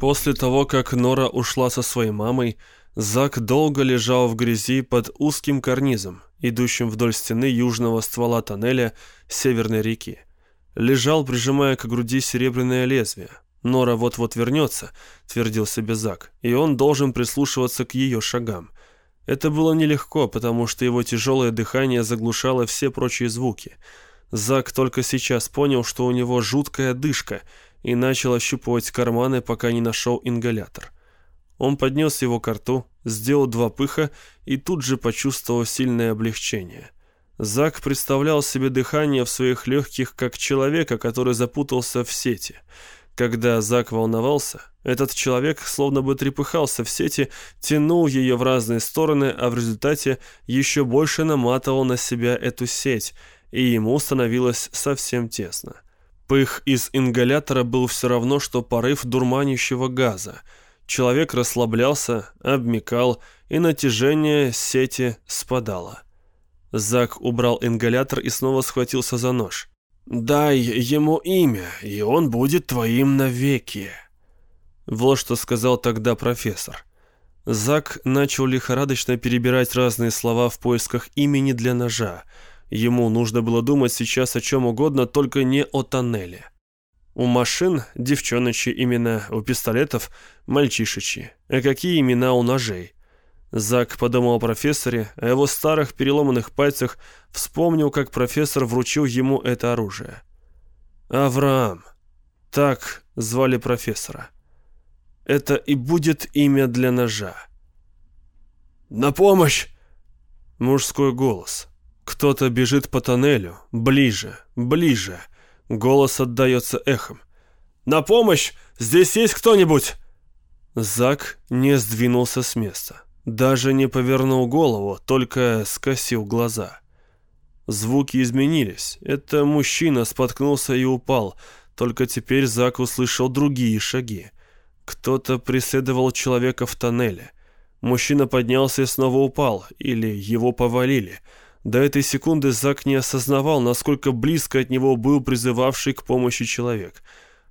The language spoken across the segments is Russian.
После того, как Нора ушла со своей мамой, Зак долго лежал в грязи под узким карнизом, идущим вдоль стены южного ствола тоннеля Северной реки. Лежал, прижимая к груди серебряное лезвие. «Нора вот-вот вернется», — твердил себе Зак, — «и он должен прислушиваться к ее шагам». Это было нелегко, потому что его тяжелое дыхание заглушало все прочие звуки. Зак только сейчас понял, что у него жуткая дышка — и начал ощупывать карманы, пока не нашел ингалятор. Он поднес его к рту, сделал два пыха и тут же почувствовал сильное облегчение. Зак представлял себе дыхание в своих легких как человека, который запутался в сети. Когда Зак волновался, этот человек словно бы трепыхался в сети, тянул ее в разные стороны, а в результате еще больше наматывал на себя эту сеть, и ему становилось совсем тесно. Пых из ингалятора был все равно, что порыв дурманящего газа. Человек расслаблялся, обмекал, и натяжение сети спадало. Зак убрал ингалятор и снова схватился за нож. «Дай ему имя, и он будет твоим навеки». Вот что сказал тогда профессор. Зак начал лихорадочно перебирать разные слова в поисках имени для ножа – Ему нужно было думать сейчас о чем угодно, только не о тоннеле. У машин девчоночьи имена, у пистолетов мальчишечьи. А какие имена у ножей? Зак подумал о профессоре, о его старых переломанных пальцах, вспомнил, как профессор вручил ему это оружие. Авраам. Так звали профессора. Это и будет имя для ножа. «На помощь!» Мужской голос. Кто-то бежит по тоннелю. Ближе, ближе. Голос отдается эхом. «На помощь! Здесь есть кто-нибудь?» Зак не сдвинулся с места. Даже не повернул голову, только скосил глаза. Звуки изменились. Это мужчина споткнулся и упал. Только теперь Зак услышал другие шаги. Кто-то преследовал человека в тоннеле. Мужчина поднялся и снова упал, или его повалили — до этой секунды Зак не осознавал, насколько близко от него был призывавший к помощи человек.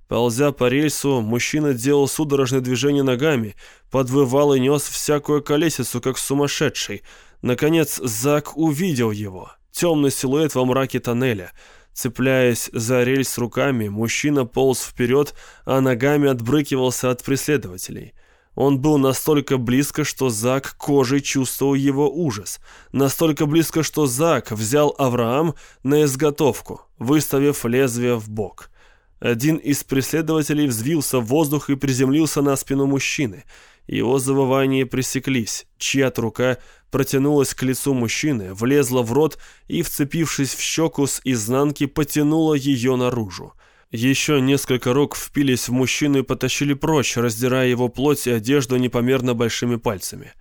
Ползя по рельсу, мужчина делал судорожные движения ногами, подвывал и нес всякую колесицу, как сумасшедший. Наконец Зак увидел его. Темный силуэт во мраке тоннеля. Цепляясь за рельс руками, мужчина полз вперед, а ногами отбрыкивался от преследователей. Он был настолько близко, что Зак кожей чувствовал его ужас. Настолько близко, что Зак взял Авраам на изготовку, выставив лезвие в бок. Один из преследователей взвился в воздух и приземлился на спину мужчины. Его завывания пресеклись. Чья-то рука протянулась к лицу мужчины, влезла в рот и, вцепившись в щеку с изнанки, потянула ее наружу. Еще несколько рук впились в мужчину и потащили прочь, раздирая его плоть и одежду непомерно большими пальцами.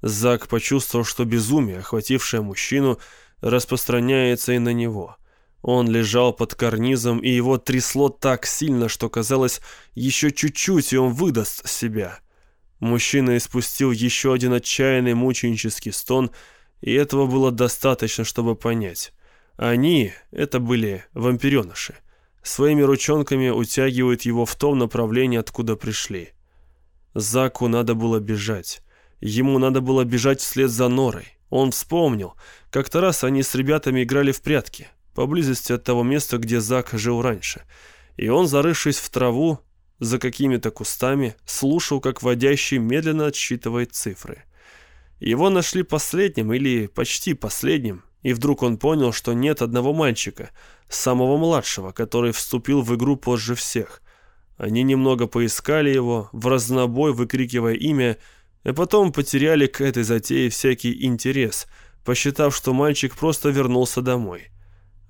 Зак почувствовал, что безумие, охватившее мужчину, распространяется и на него. Он лежал под карнизом, и его трясло так сильно, что казалось, еще чуть-чуть, и он выдаст себя. Мужчина испустил еще один отчаянный мученический стон, и этого было достаточно, чтобы понять. Они, это были вампиреныши своими ручонками утягивают его в том направлении, откуда пришли. Заку надо было бежать. Ему надо было бежать вслед за Норой. Он вспомнил, как-то раз они с ребятами играли в прятки, поблизости от того места, где Зак жил раньше. И он, зарывшись в траву, за какими-то кустами, слушал, как водящий медленно отсчитывает цифры. Его нашли последним или почти последним, и вдруг он понял, что нет одного мальчика, самого младшего, который вступил в игру позже всех. Они немного поискали его, в разнобой выкрикивая имя, и потом потеряли к этой затее всякий интерес, посчитав, что мальчик просто вернулся домой.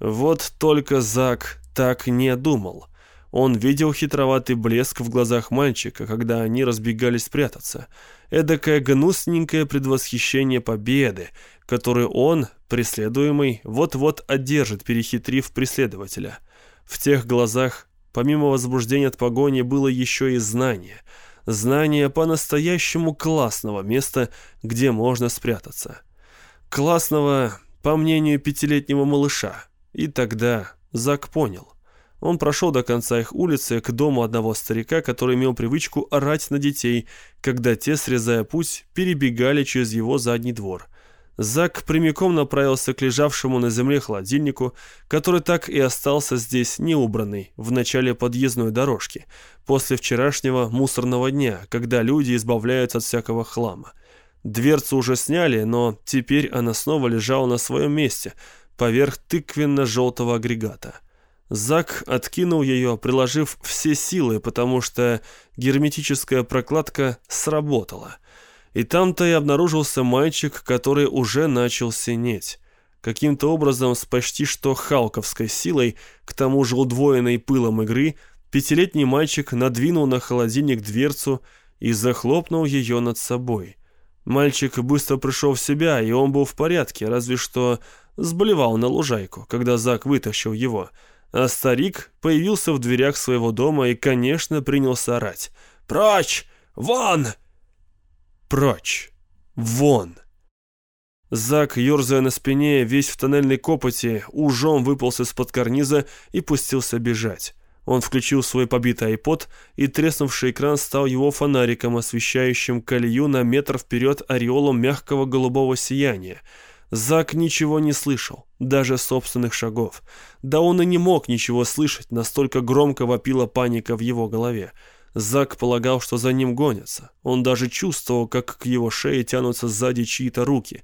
Вот только Зак так не думал. Он видел хитроватый блеск в глазах мальчика, когда они разбегались прятаться. Эдакое гнусненькое предвосхищение победы, которую он, преследуемый, вот-вот одержит, перехитрив преследователя. В тех глазах, помимо возбуждения от погони, было еще и знание. Знание по-настоящему классного места, где можно спрятаться. Классного, по мнению пятилетнего малыша. И тогда Зак понял. Он прошел до конца их улицы к дому одного старика, который имел привычку орать на детей, когда те, срезая путь, перебегали через его задний двор. Зак прямиком направился к лежавшему на земле холодильнику, который так и остался здесь неубранный, в начале подъездной дорожки, после вчерашнего мусорного дня, когда люди избавляются от всякого хлама. Дверцу уже сняли, но теперь она снова лежала на своем месте, поверх тыквенно-желтого агрегата. Зак откинул ее, приложив все силы, потому что герметическая прокладка сработала. И там-то и обнаружился мальчик, который уже начал синеть. Каким-то образом с почти что халковской силой, к тому же удвоенной пылом игры, пятилетний мальчик надвинул на холодильник дверцу и захлопнул ее над собой. Мальчик быстро пришел в себя, и он был в порядке, разве что сблевал на лужайку, когда Зак вытащил его – а старик появился в дверях своего дома и, конечно, принялся орать. «Прочь! Вон!» «Прочь! Вон!» Зак, ерзая на спине, весь в тоннельной копоти, ужом выполз из-под карниза и пустился бежать. Он включил свой побитый айпод, и треснувший экран стал его фонариком, освещающим колею на метр вперед ореолом мягкого голубого сияния — Зак ничего не слышал, даже собственных шагов. Да он и не мог ничего слышать, настолько громко вопила паника в его голове. Зак полагал, что за ним гонятся. Он даже чувствовал, как к его шее тянутся сзади чьи-то руки.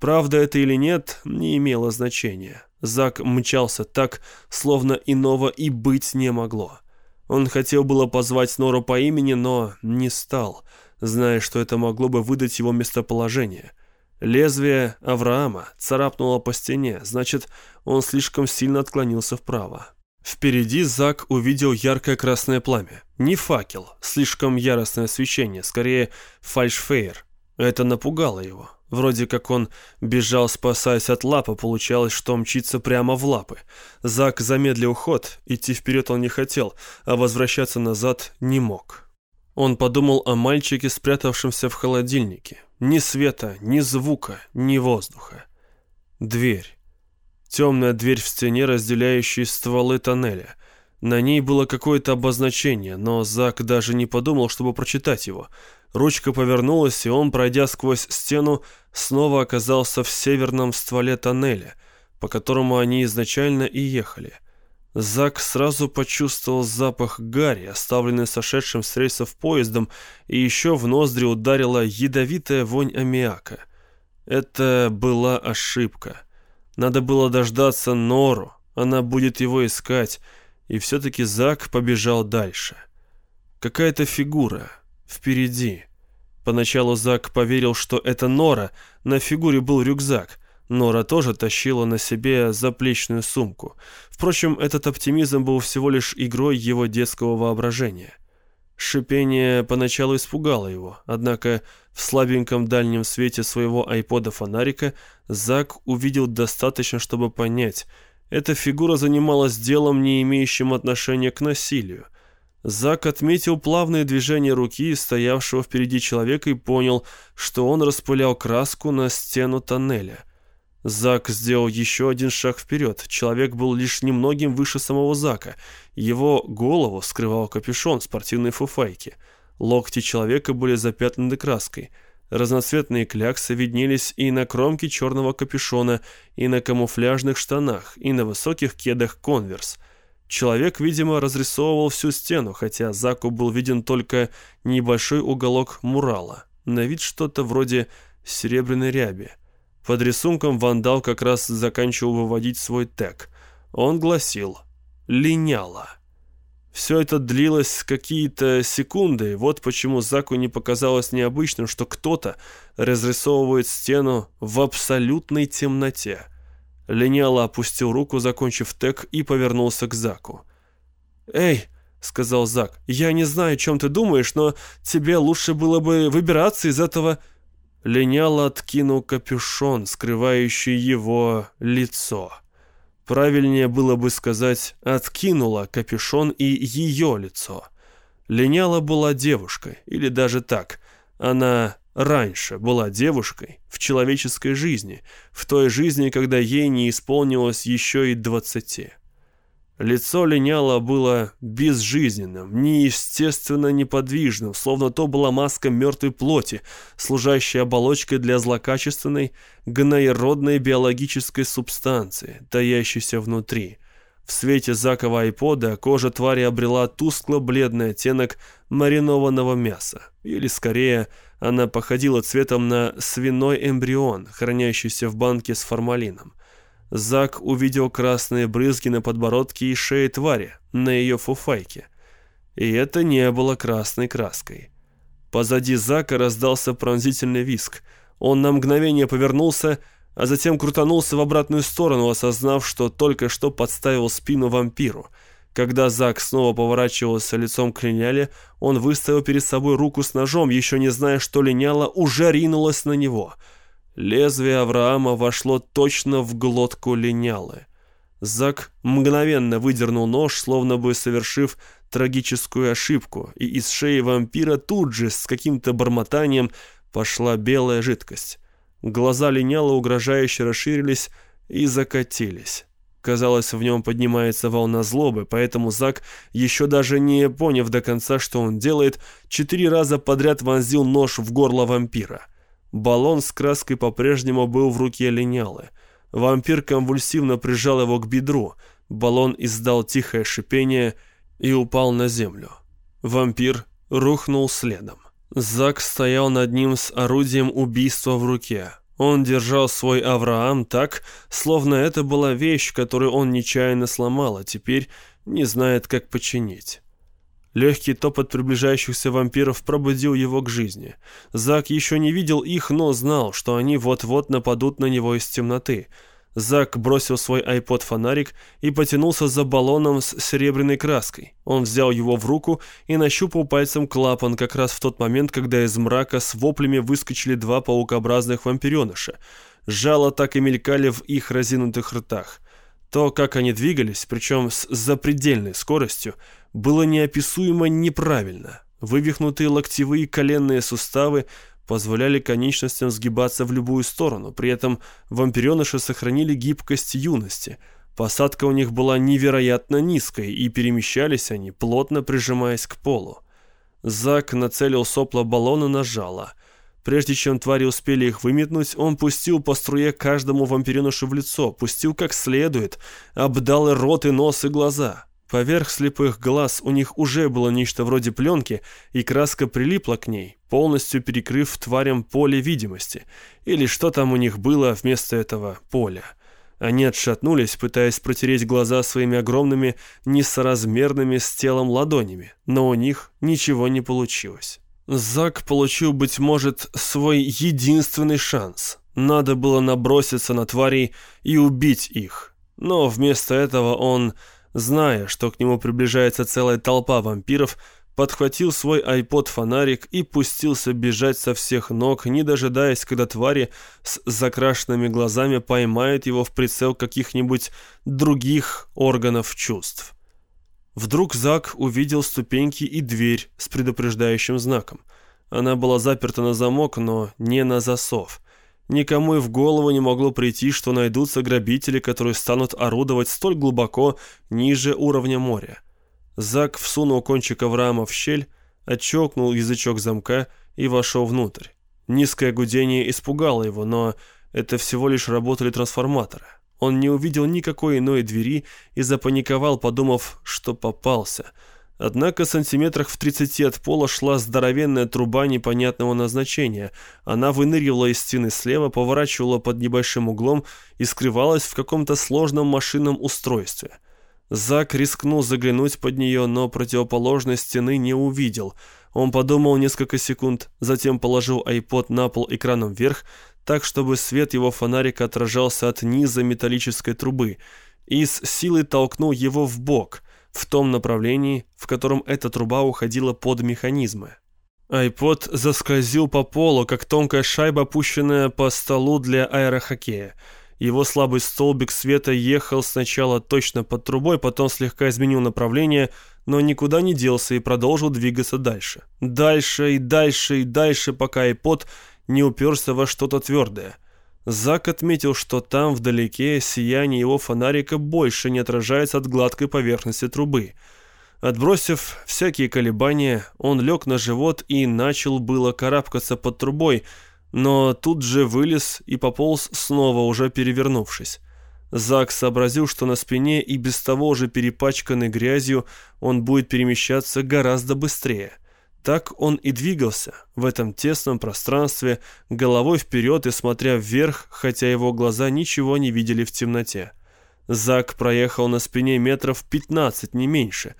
Правда это или нет, не имело значения. Зак мчался так, словно иного и быть не могло. Он хотел было позвать Нору по имени, но не стал, зная, что это могло бы выдать его местоположение – Лезвие Авраама царапнуло по стене, значит, он слишком сильно отклонился вправо. Впереди Зак увидел яркое красное пламя. Не факел, слишком яростное свечение, скорее фальшфейер. Это напугало его. Вроде как он бежал, спасаясь от лапы, получалось, что мчится прямо в лапы. Зак замедлил ход, идти вперед он не хотел, а возвращаться назад не мог. Он подумал о мальчике, спрятавшемся в холодильнике. Ни света, ни звука, ни воздуха. Дверь. Темная дверь в стене, разделяющая стволы тоннеля. На ней было какое-то обозначение, но Зак даже не подумал, чтобы прочитать его. Ручка повернулась, и он, пройдя сквозь стену, снова оказался в северном стволе тоннеля, по которому они изначально и ехали – Зак сразу почувствовал запах гари, оставленный сошедшим с рейсов поездом, и еще в ноздри ударила ядовитая вонь аммиака. Это была ошибка. Надо было дождаться Нору, она будет его искать, и все-таки Зак побежал дальше. Какая-то фигура впереди. Поначалу Зак поверил, что это Нора, на фигуре был рюкзак — Нора тоже тащила на себе заплечную сумку. Впрочем, этот оптимизм был всего лишь игрой его детского воображения. Шипение поначалу испугало его, однако в слабеньком дальнем свете своего айпода-фонарика Зак увидел достаточно, чтобы понять, эта фигура занималась делом, не имеющим отношения к насилию. Зак отметил плавные движения руки стоявшего впереди человека и понял, что он распылял краску на стену тоннеля. Зак сделал еще один шаг вперед. Человек был лишь немногим выше самого Зака. Его голову скрывал капюшон спортивной фуфайки. Локти человека были запятнаны краской. Разноцветные кляксы виднелись и на кромке черного капюшона, и на камуфляжных штанах, и на высоких кедах «Конверс». Человек, видимо, разрисовывал всю стену, хотя Заку был виден только небольшой уголок мурала. На вид что-то вроде серебряной ряби. Под рисунком вандал как раз заканчивал выводить свой тег. Он гласил «Линяло». Все это длилось какие-то секунды, вот почему Заку не показалось необычным, что кто-то разрисовывает стену в абсолютной темноте. Линяло опустил руку, закончив тег, и повернулся к Заку. «Эй!» — сказал Зак. «Я не знаю, о чем ты думаешь, но тебе лучше было бы выбираться из этого...» линяло откинул капюшон, скрывающий его лицо. Правильнее было бы сказать «откинула капюшон и ее лицо». Линяла была девушкой, или даже так. Она раньше была девушкой в человеческой жизни, в той жизни, когда ей не исполнилось еще и двадцати. Лицо линяло было безжизненным, неестественно неподвижным, словно то была маска мертвой плоти, служащая оболочкой для злокачественной, гноеродной биологической субстанции, таящейся внутри. В свете закова айпода кожа твари обрела тускло-бледный оттенок маринованного мяса, или скорее она походила цветом на свиной эмбрион, хранящийся в банке с формалином. Зак увидел красные брызги на подбородке и шее твари, на ее фуфайке. И это не было красной краской. Позади Зака раздался пронзительный виск. Он на мгновение повернулся, а затем крутанулся в обратную сторону, осознав, что только что подставил спину вампиру. Когда Зак снова поворачивался лицом к линяле, он выставил перед собой руку с ножом, еще не зная, что линяла уже ринулась на него — Лезвие Авраама вошло точно в глотку линялы. Зак мгновенно выдернул нож, словно бы совершив трагическую ошибку, и из шеи вампира тут же с каким-то бормотанием пошла белая жидкость. Глаза линяла угрожающе расширились и закатились. Казалось, в нем поднимается волна злобы, поэтому Зак, еще даже не поняв до конца, что он делает, четыре раза подряд вонзил нож в горло вампира — Баллон с краской по-прежнему был в руке линялы. Вампир конвульсивно прижал его к бедру. Баллон издал тихое шипение и упал на землю. Вампир рухнул следом. Зак стоял над ним с орудием убийства в руке. Он держал свой Авраам так, словно это была вещь, которую он нечаянно сломал, а теперь не знает, как починить. Легкий топот приближающихся вампиров пробудил его к жизни. Зак еще не видел их, но знал, что они вот-вот нападут на него из темноты. Зак бросил свой айпод-фонарик и потянулся за баллоном с серебряной краской. Он взял его в руку и нащупал пальцем клапан как раз в тот момент, когда из мрака с воплями выскочили два паукообразных вампиреныша. Жало так и мелькали в их разинутых ртах. То, как они двигались, причем с запредельной скоростью, было неописуемо неправильно. Вывихнутые локтевые коленные суставы позволяли конечностям сгибаться в любую сторону, при этом вампиреныши сохранили гибкость юности. Посадка у них была невероятно низкой, и перемещались они, плотно прижимаясь к полу. Зак нацелил сопло баллона на жало. Прежде чем твари успели их выметнуть, он пустил по струе каждому вампиренышу в лицо, пустил как следует, обдал и рот, и нос, и глаза. Поверх слепых глаз у них уже было нечто вроде пленки, и краска прилипла к ней, полностью перекрыв тварям поле видимости. Или что там у них было вместо этого поля. Они отшатнулись, пытаясь протереть глаза своими огромными, несоразмерными с телом ладонями, но у них ничего не получилось. Зак получил, быть может, свой единственный шанс. Надо было наброситься на тварей и убить их. Но вместо этого он зная, что к нему приближается целая толпа вампиров, подхватил свой айпод-фонарик и пустился бежать со всех ног, не дожидаясь, когда твари с закрашенными глазами поймают его в прицел каких-нибудь других органов чувств. Вдруг Зак увидел ступеньки и дверь с предупреждающим знаком. Она была заперта на замок, но не на засов. Никому и в голову не могло прийти, что найдутся грабители, которые станут орудовать столь глубоко ниже уровня моря. Зак всунул кончик Авраама в щель, отщелкнул язычок замка и вошел внутрь. Низкое гудение испугало его, но это всего лишь работали трансформаторы. Он не увидел никакой иной двери и запаниковал, подумав, что попался – Однако сантиметрах в 30 от пола шла здоровенная труба непонятного назначения. Она выныривала из стены слева, поворачивала под небольшим углом и скрывалась в каком-то сложном машинном устройстве. Зак рискнул заглянуть под нее, но противоположной стены не увидел. Он подумал несколько секунд, затем положил айпод на пол экраном вверх, так, чтобы свет его фонарика отражался от низа металлической трубы, и с силой толкнул его в бок – в том направлении, в котором эта труба уходила под механизмы. Айпод заскользил по полу, как тонкая шайба, опущенная по столу для аэрохоккея. Его слабый столбик света ехал сначала точно под трубой, потом слегка изменил направление, но никуда не делся и продолжил двигаться дальше. Дальше и дальше и дальше, пока айпод не уперся во что-то твердое. Зак отметил, что там, вдалеке, сияние его фонарика больше не отражается от гладкой поверхности трубы. Отбросив всякие колебания, он лег на живот и начал было карабкаться под трубой, но тут же вылез и пополз снова, уже перевернувшись. Зак сообразил, что на спине и без того же перепачканной грязью он будет перемещаться гораздо быстрее – так он и двигался в этом тесном пространстве, головой вперед и смотря вверх, хотя его глаза ничего не видели в темноте. Зак проехал на спине метров 15, не меньше.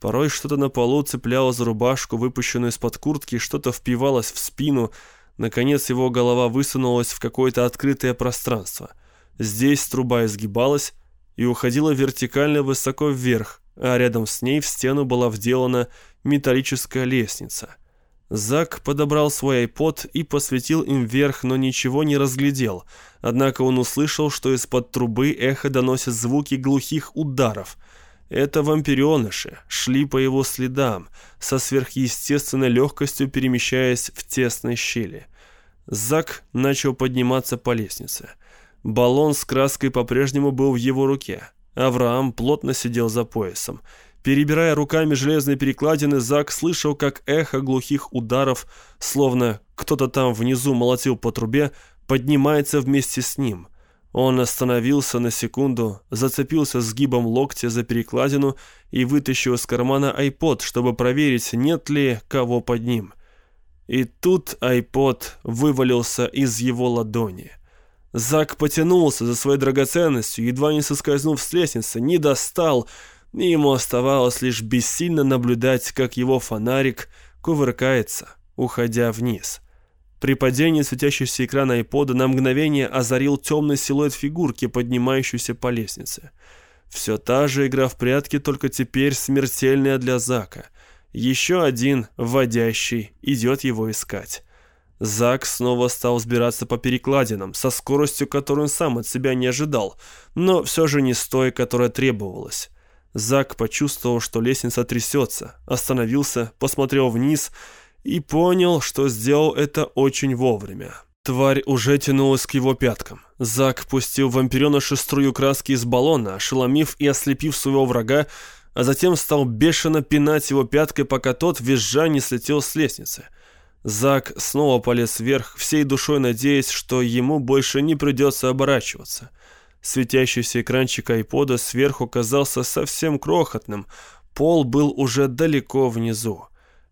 Порой что-то на полу цепляло за рубашку, выпущенную из-под куртки, что-то впивалось в спину. Наконец его голова высунулась в какое-то открытое пространство. Здесь труба изгибалась и уходила вертикально высоко вверх, а рядом с ней в стену была вделана металлическая лестница. Зак подобрал свой айпод и посветил им вверх, но ничего не разглядел. Однако он услышал, что из-под трубы эхо доносит звуки глухих ударов. Это вампиреныши шли по его следам, со сверхъестественной легкостью перемещаясь в тесной щели. Зак начал подниматься по лестнице. Баллон с краской по-прежнему был в его руке. Авраам плотно сидел за поясом. Перебирая руками железные перекладины, Зак слышал, как эхо глухих ударов, словно кто-то там внизу молотил по трубе, поднимается вместе с ним. Он остановился на секунду, зацепился сгибом локтя за перекладину и вытащил из кармана айпод, чтобы проверить, нет ли кого под ним. И тут айпод вывалился из его ладони. Зак потянулся за своей драгоценностью, едва не соскользнув с лестницы, не достал, и ему оставалось лишь бессильно наблюдать, как его фонарик кувыркается, уходя вниз. При падении светящийся экран айпода на мгновение озарил темный силуэт фигурки, поднимающейся по лестнице. Все та же игра в прятки, только теперь смертельная для Зака. Еще один, вводящий, идет его искать. Зак снова стал сбираться по перекладинам, со скоростью, которую он сам от себя не ожидал, но все же не с той, которая требовалась. Зак почувствовал, что лестница трясется, остановился, посмотрел вниз и понял, что сделал это очень вовремя. Тварь уже тянулась к его пяткам. Зак пустил вампиреныша струю краски из баллона, ошеломив и ослепив своего врага, а затем стал бешено пинать его пяткой, пока тот, визжа, не слетел с лестницы. Зак снова полез вверх, всей душой надеясь, что ему больше не придется оборачиваться. Светящийся экранчик айпода сверху казался совсем крохотным, пол был уже далеко внизу.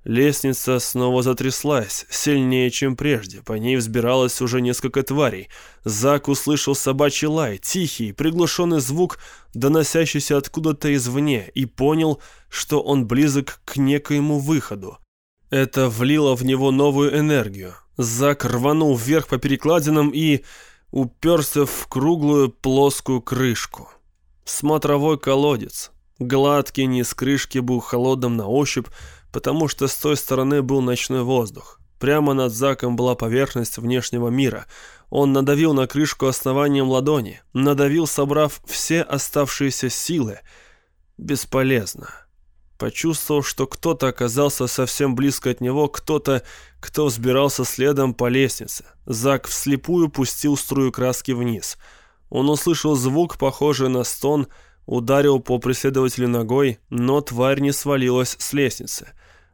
Лестница снова затряслась, сильнее, чем прежде. По ней взбиралось уже несколько тварей. Зак услышал собачий лай, тихий, приглушенный звук, доносящийся откуда-то извне, и понял, что он близок к некоему выходу. Это влило в него новую энергию. Зак рванул вверх по перекладинам и уперся в круглую плоскую крышку. Смотровой колодец. Гладкий низ крышки был холодным на ощупь, потому что с той стороны был ночной воздух. Прямо над Заком была поверхность внешнего мира. Он надавил на крышку основанием ладони, надавил, собрав все оставшиеся силы. Бесполезно. Почувствовал, что кто-то оказался совсем близко от него, кто-то, кто взбирался следом по лестнице. Зак вслепую пустил струю краски вниз. Он услышал звук, похожий на стон, ударил по преследователю ногой, но тварь не свалилась с лестницы.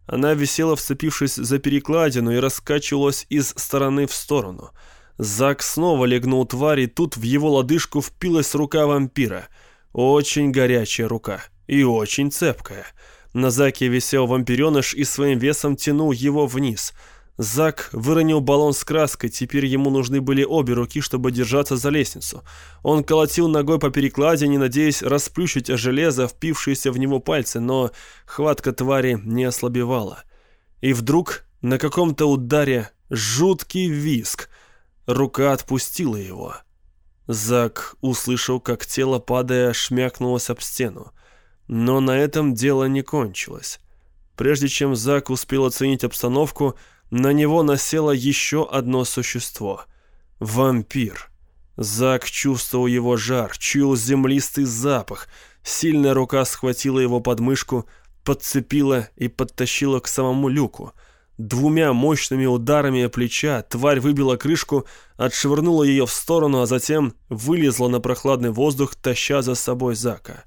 Она висела, вцепившись за перекладину, и раскачивалась из стороны в сторону. Зак снова легнул тварь, и тут в его лодыжку впилась рука вампира. Очень горячая рука и очень цепкая. На Заке висел вампиреныш и своим весом тянул его вниз. Зак выронил баллон с краской, теперь ему нужны были обе руки, чтобы держаться за лестницу. Он колотил ногой по перекладине, надеясь расплющить железо, впившиеся в него пальцы, но хватка твари не ослабевала. И вдруг на каком-то ударе жуткий виск. Рука отпустила его. Зак услышал, как тело, падая, шмякнулось об стену. Но на этом дело не кончилось. Прежде чем Зак успел оценить обстановку, на него насело еще одно существо — вампир. Зак чувствовал его жар, чуял землистый запах. Сильная рука схватила его подмышку, подцепила и подтащила к самому люку. Двумя мощными ударами плеча тварь выбила крышку, отшвырнула ее в сторону, а затем вылезла на прохладный воздух, таща за собой Зака.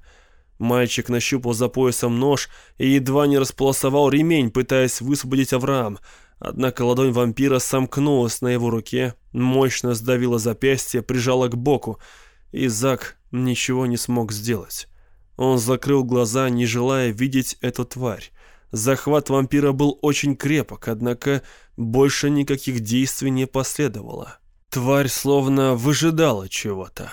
Мальчик нащупал за поясом нож и едва не располосовал ремень, пытаясь высвободить Авраам. Однако ладонь вампира сомкнулась на его руке, мощно сдавила запястье, прижала к боку, и Зак ничего не смог сделать. Он закрыл глаза, не желая видеть эту тварь. Захват вампира был очень крепок, однако больше никаких действий не последовало. Тварь словно выжидала чего-то.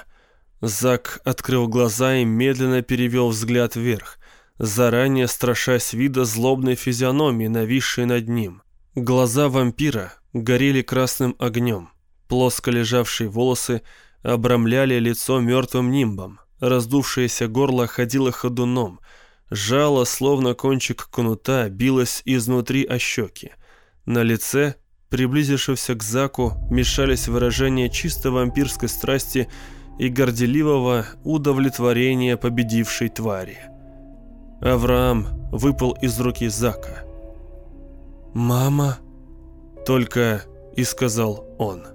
Зак открыл глаза и медленно перевел взгляд вверх, заранее страшась вида злобной физиономии, нависшей над ним. Глаза вампира горели красным огнем. Плоско лежавшие волосы обрамляли лицо мертвым нимбом. Раздувшееся горло ходило ходуном. Жало, словно кончик кнута, билось изнутри о щеки. На лице, приблизившегося к Заку, мешались выражения чисто вампирской страсти и горделивого удовлетворения победившей твари. Авраам выпал из руки Зака. «Мама!» — только и сказал он.